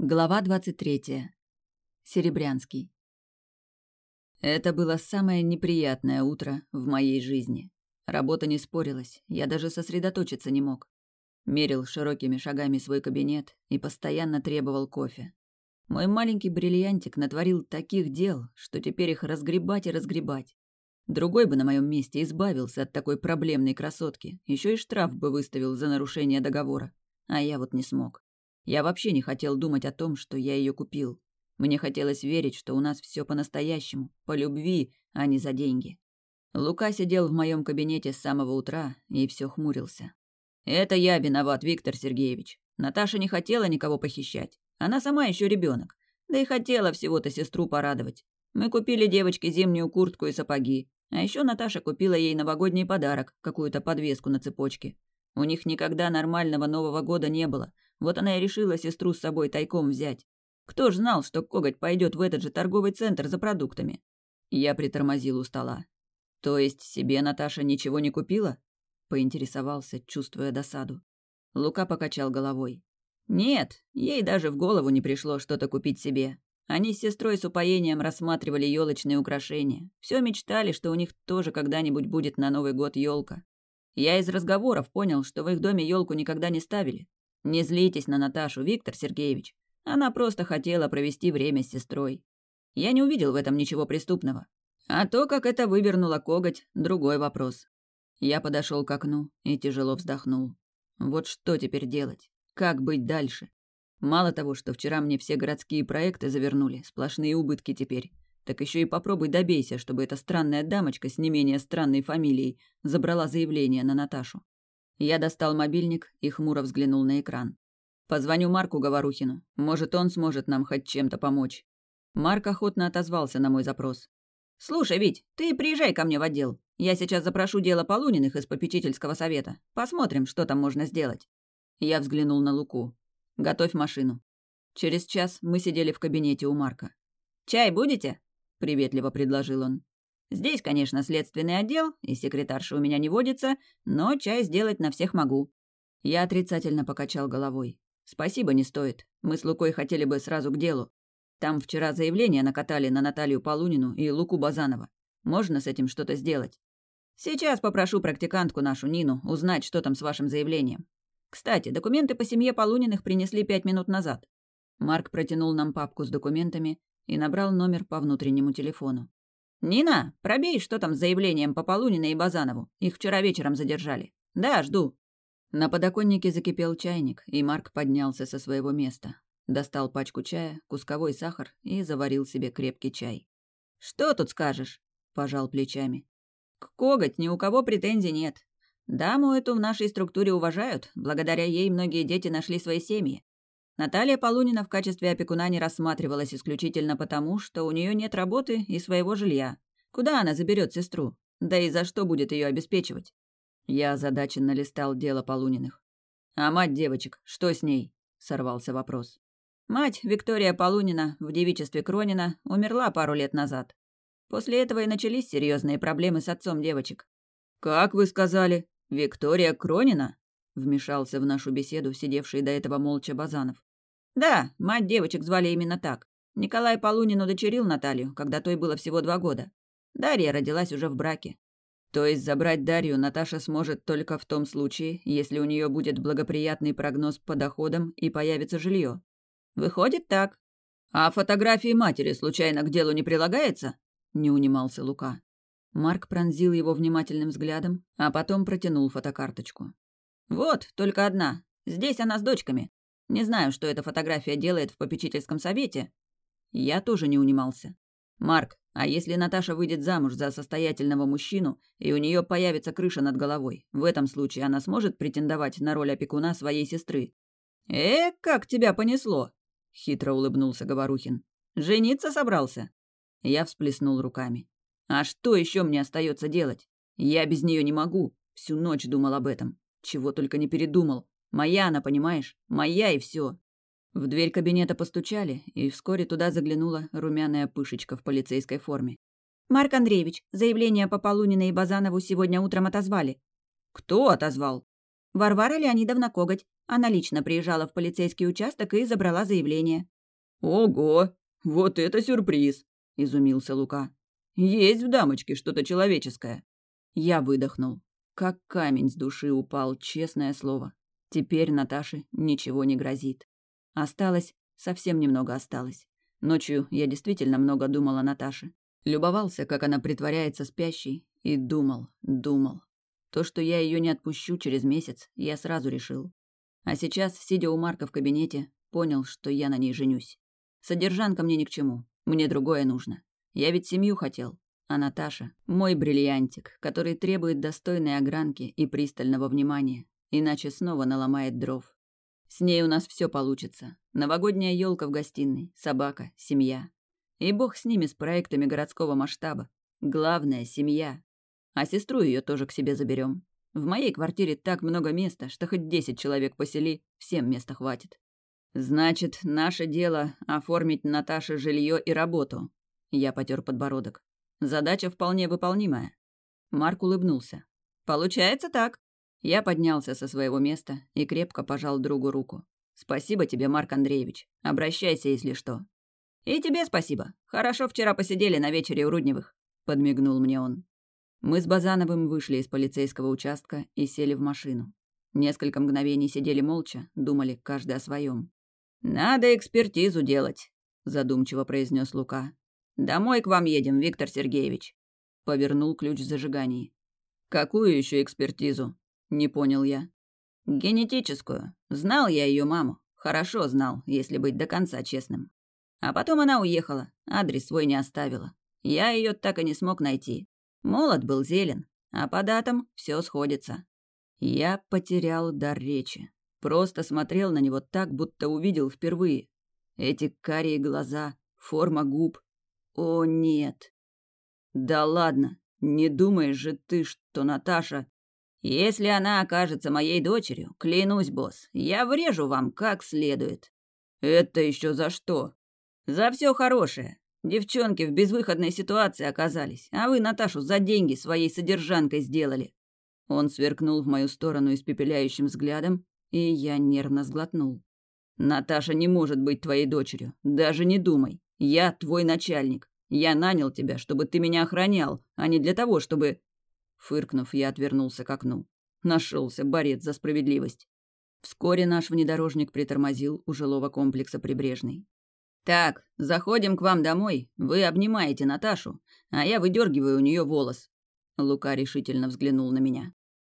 Глава 23. Серебрянский. Это было самое неприятное утро в моей жизни. Работа не спорилась, я даже сосредоточиться не мог. Мерил широкими шагами свой кабинет и постоянно требовал кофе. Мой маленький бриллиантик натворил таких дел, что теперь их разгребать и разгребать. Другой бы на моем месте избавился от такой проблемной красотки, еще и штраф бы выставил за нарушение договора. А я вот не смог. Я вообще не хотел думать о том, что я ее купил. Мне хотелось верить, что у нас все по-настоящему, по любви, а не за деньги. Лука сидел в моем кабинете с самого утра и все хмурился. «Это я виноват, Виктор Сергеевич. Наташа не хотела никого похищать. Она сама еще ребенок. Да и хотела всего-то сестру порадовать. Мы купили девочке зимнюю куртку и сапоги. А еще Наташа купила ей новогодний подарок, какую-то подвеску на цепочке. У них никогда нормального Нового года не было, вот она и решила сестру с собой тайком взять. Кто ж знал, что коготь пойдет в этот же торговый центр за продуктами? Я притормозил у стола. То есть себе Наташа ничего не купила? Поинтересовался, чувствуя досаду. Лука покачал головой. Нет, ей даже в голову не пришло что-то купить себе. Они с сестрой с упоением рассматривали елочные украшения. Все мечтали, что у них тоже когда-нибудь будет на Новый год елка. Я из разговоров понял, что в их доме елку никогда не ставили. Не злитесь на Наташу, Виктор Сергеевич. Она просто хотела провести время с сестрой. Я не увидел в этом ничего преступного. А то, как это вывернуло коготь, другой вопрос. Я подошел к окну и тяжело вздохнул. Вот что теперь делать? Как быть дальше? Мало того, что вчера мне все городские проекты завернули, сплошные убытки теперь, так еще и попробуй добейся, чтобы эта странная дамочка с не менее странной фамилией забрала заявление на Наташу. Я достал мобильник и хмуро взглянул на экран. Позвоню Марку Говорухину. Может, он сможет нам хоть чем-то помочь. Марк охотно отозвался на мой запрос. «Слушай, Вить, ты приезжай ко мне в отдел. Я сейчас запрошу дело Полуниных из попечительского совета. Посмотрим, что там можно сделать». Я взглянул на Луку. «Готовь машину». Через час мы сидели в кабинете у Марка. «Чай будете?» — приветливо предложил он. Здесь, конечно, следственный отдел, и секретарша у меня не водится, но чай сделать на всех могу». Я отрицательно покачал головой. «Спасибо, не стоит. Мы с Лукой хотели бы сразу к делу. Там вчера заявление накатали на Наталью Полунину и Луку Базанова. Можно с этим что-то сделать? Сейчас попрошу практикантку нашу Нину узнать, что там с вашим заявлением. Кстати, документы по семье Полуниных принесли пять минут назад. Марк протянул нам папку с документами и набрал номер по внутреннему телефону. «Нина, пробей, что там с заявлением по Полуниной и Базанову. Их вчера вечером задержали. Да, жду». На подоконнике закипел чайник, и Марк поднялся со своего места. Достал пачку чая, кусковой сахар и заварил себе крепкий чай. «Что тут скажешь?» – пожал плечами. «К коготь ни у кого претензий нет. Даму эту в нашей структуре уважают, благодаря ей многие дети нашли свои семьи. Наталья Полунина в качестве опекуна не рассматривалась исключительно потому, что у нее нет работы и своего жилья. Куда она заберет сестру? Да и за что будет ее обеспечивать? Я озадаченно листал дело Полуниных. «А мать девочек, что с ней?» — сорвался вопрос. Мать, Виктория Полунина, в девичестве Кронина, умерла пару лет назад. После этого и начались серьезные проблемы с отцом девочек. «Как вы сказали? Виктория Кронина?» — вмешался в нашу беседу сидевший до этого молча Базанов. Да, мать девочек звали именно так. Николай Полунин удочерил Наталью, когда той было всего два года. Дарья родилась уже в браке. То есть забрать Дарью Наташа сможет только в том случае, если у нее будет благоприятный прогноз по доходам и появится жилье. Выходит так. А фотографии матери случайно к делу не прилагается? Не унимался Лука. Марк пронзил его внимательным взглядом, а потом протянул фотокарточку. «Вот, только одна. Здесь она с дочками. Не знаю, что эта фотография делает в попечительском совете. Я тоже не унимался. Марк, а если Наташа выйдет замуж за состоятельного мужчину, и у нее появится крыша над головой, в этом случае она сможет претендовать на роль опекуна своей сестры? «Э, как тебя понесло!» — хитро улыбнулся Говорухин. «Жениться собрался?» Я всплеснул руками. «А что еще мне остается делать? Я без нее не могу. Всю ночь думал об этом. Чего только не передумал. Моя она, понимаешь? Моя и все. В дверь кабинета постучали, и вскоре туда заглянула румяная пышечка в полицейской форме. «Марк Андреевич, заявление по Полуниной и Базанову сегодня утром отозвали». «Кто отозвал?» «Варвара Леонидовна Коготь. Она лично приезжала в полицейский участок и забрала заявление. «Ого! Вот это сюрприз!» – изумился Лука. «Есть в дамочке что-то человеческое». Я выдохнул. Как камень с души упал, честное слово. Теперь Наташе ничего не грозит. Осталось, совсем немного осталось. Ночью я действительно много думал о Наташе. Любовался, как она притворяется спящей, и думал, думал. То, что я ее не отпущу через месяц, я сразу решил. А сейчас, сидя у Марка в кабинете, понял, что я на ней женюсь. Содержанка мне ни к чему, мне другое нужно. Я ведь семью хотел. А Наташа — мой бриллиантик, который требует достойной огранки и пристального внимания, иначе снова наломает дров. С ней у нас все получится. Новогодняя елка в гостиной, собака, семья. И бог с ними, с проектами городского масштаба. Главное — семья. А сестру ее тоже к себе заберем. В моей квартире так много места, что хоть десять человек посели, всем места хватит. Значит, наше дело — оформить Наташе жилье и работу. Я потер подбородок. Задача вполне выполнимая. Марк улыбнулся. Получается так. Я поднялся со своего места и крепко пожал другу руку. Спасибо тебе, Марк Андреевич. Обращайся, если что. И тебе спасибо. Хорошо вчера посидели на вечере у Рудневых, подмигнул мне он. Мы с Базановым вышли из полицейского участка и сели в машину. Несколько мгновений сидели молча, думали каждый о своем. «Надо экспертизу делать», — задумчиво произнес Лука. «Домой к вам едем, Виктор Сергеевич», — повернул ключ в зажигании. «Какую еще экспертизу?» — не понял я. «Генетическую. Знал я ее маму. Хорошо знал, если быть до конца честным. А потом она уехала, адрес свой не оставила. Я ее так и не смог найти. Молод был зелен, а по датам все сходится. Я потерял дар речи. Просто смотрел на него так, будто увидел впервые. Эти карие глаза, форма губ. О, нет. Да ладно, не думаешь же ты, что Наташа... Если она окажется моей дочерью, клянусь, босс, я врежу вам как следует. Это еще за что? За все хорошее. Девчонки в безвыходной ситуации оказались, а вы Наташу за деньги своей содержанкой сделали. Он сверкнул в мою сторону испепеляющим взглядом, и я нервно сглотнул. Наташа не может быть твоей дочерью, даже не думай. Я твой начальник. Я нанял тебя, чтобы ты меня охранял, а не для того, чтобы Фыркнув, я отвернулся к окну. Нашелся борец за справедливость. Вскоре наш внедорожник притормозил у жилого комплекса Прибрежный. «Так, заходим к вам домой. Вы обнимаете Наташу, а я выдергиваю у нее волос». Лука решительно взглянул на меня.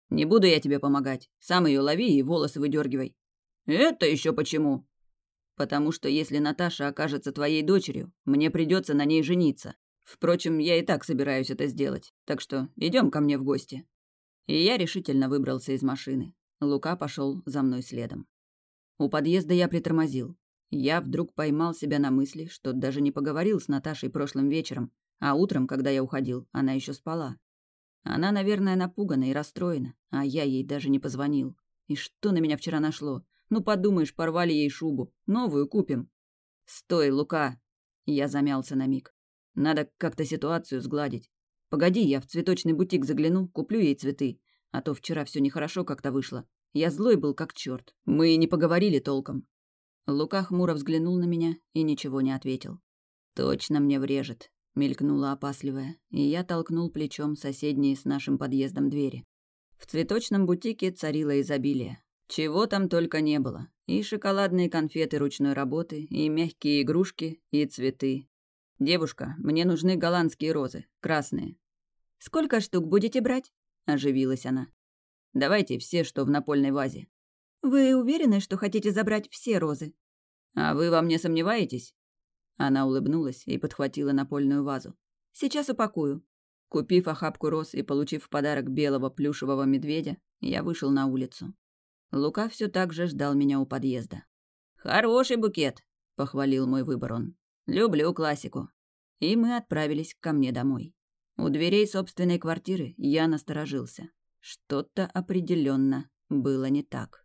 «Не буду я тебе помогать. Сам ее лови и волосы выдергивай». «Это еще почему?» «Потому что если Наташа окажется твоей дочерью, мне придется на ней жениться. Впрочем, я и так собираюсь это сделать, так что идем ко мне в гости». И я решительно выбрался из машины. Лука пошел за мной следом. У подъезда я притормозил. Я вдруг поймал себя на мысли, что даже не поговорил с Наташей прошлым вечером, а утром, когда я уходил, она еще спала. Она, наверное, напугана и расстроена, а я ей даже не позвонил. И что на меня вчера нашло? Ну, подумаешь, порвали ей шубу. Новую купим. «Стой, Лука!» Я замялся на миг. «Надо как-то ситуацию сгладить. Погоди, я в цветочный бутик загляну, куплю ей цветы. А то вчера все нехорошо как-то вышло. Я злой был как черт. Мы и не поговорили толком. Лука хмуро взглянул на меня и ничего не ответил. «Точно мне врежет», — мелькнула опасливая, и я толкнул плечом соседние с нашим подъездом двери. В цветочном бутике царило изобилие. Чего там только не было. И шоколадные конфеты ручной работы, и мягкие игрушки, и цветы. «Девушка, мне нужны голландские розы, красные». «Сколько штук будете брать?» – оживилась она. «Давайте все, что в напольной вазе». «Вы уверены, что хотите забрать все розы?» «А вы во мне сомневаетесь?» Она улыбнулась и подхватила напольную вазу. «Сейчас упакую». Купив охапку роз и получив в подарок белого плюшевого медведя, я вышел на улицу. Лука все так же ждал меня у подъезда. «Хороший букет», — похвалил мой выбор он. «Люблю классику». И мы отправились ко мне домой. У дверей собственной квартиры я насторожился. Что-то определенно было не так.